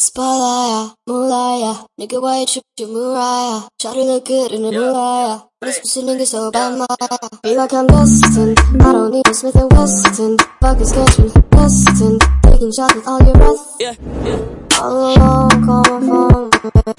Spalaya, Mulaya, nigga, why you trip to? Try to look good in the Mulaya. This pussy nigga so bad, Maya. Be like I'm destined. I don't need a Smith and Weston. Fuck is catching destined. Taking shots with all your breath. Yeah, yeah. All alone, call my phone,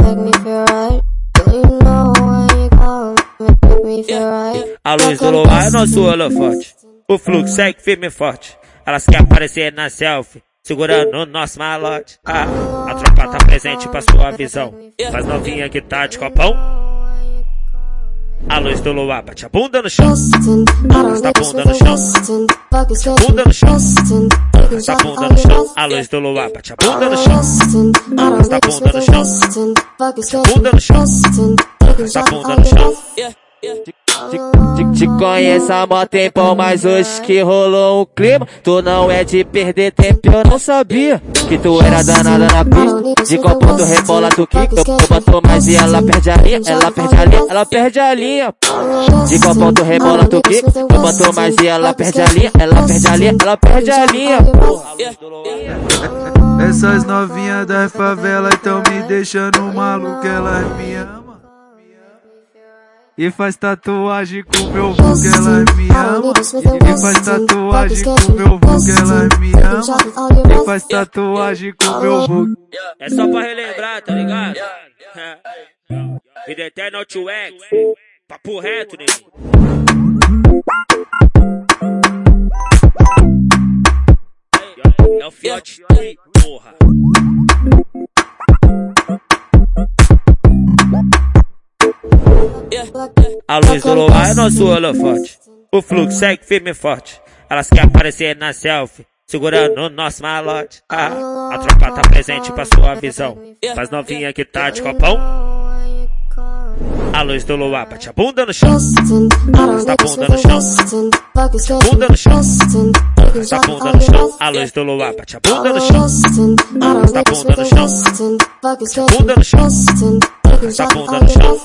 make me feel right. Girl, you know when you call, make me feel right. A luz do luar é nosso holofote. O fluxo segue firme e forte. Elas querem aparecer na selfie. Segurando o nosso malote. Ah, a tropa tá presente pra sua visão. Faz novinha que tá de copão. A luz do luar bate a bunda no chão. Arrasta a bunda no chão. Bunda no chão. Arrasta a bunda no chão. A luz do luar bate a bunda no chão. Arrasta a bunda no chão. Bunda no chão. Arrasta a bunda no chão. Te, te conheço há mó tempão, mas hoje que rolou um clima Tu não é de perder tempo, eu não sabia Que tu era danada na pista. De qual ponto rebola tu quica Eu, eu boto mais e ela perde a linha Ela perde a linha, ela perde a linha. De qual ponto rebola tu quica Eu boto mais e ela perde a linha Ela perde a linha, ela perde a linha Essas novinhas da favela estão me deixando maluco, elas me amam. E faz tatuagem com meu vulgo, elas me amam. E faz tatuagem com meu vulgo, elas me amam. E faz tatuagem com meu vulgo. É só pra relembrar, tá ligado? Vida eterna to X. Papo reto, nego. É o Fiote Tri, porra. Luz do luar é nosso holofote. O fluxo segue firme e forte. Elas querem aparecer na selfie. Segurando o nosso malote. Ah, a tropa tá presente pra sua visão. Faz novinha que tá de copão. A luz do luar bate a bunda no chão. Arrasta a bunda no chão. Bunda no chão. Arrasta a bunda no chão. A luz do luar bate a bunda no chão. Arrasta a bunda no chão. Bunda no chão. Arrasta a bunda no chão.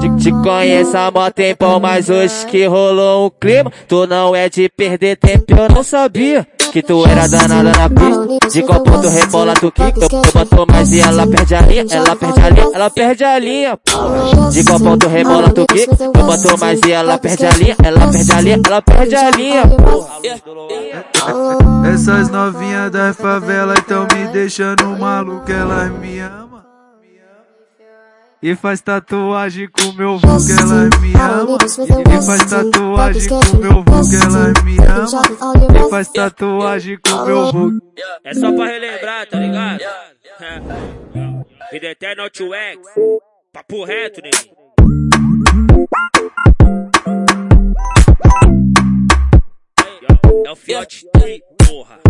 Te, te conheço há mó tempão, mas hoje que rolou um clima Tu não é de perder tempo, eu não sabia Que tu era danada na pista. De qual ponto rebola tu quica Eu, eu boto mais e ela perde a linha Ela perde a linha, ela perde a linha De qual ponto rebola tu quica Eu boto mais e ela perde a linha Ela perde a linha, ela perde a linha Essas novinhas da favela estão me deixando maluco, elas me amam. E faz tatuagem com meu vulgo, elas me amam. E faz tatuagem com meu vulgo, elas me amam. E faz tatuagem com meu vulgo. É só pra relembrar, tá ligado? Vida eterna to X. Papo reto, nego. É o Fiote Tri, porra.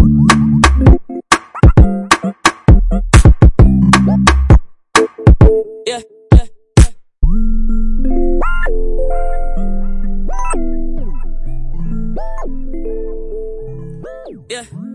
Yeah.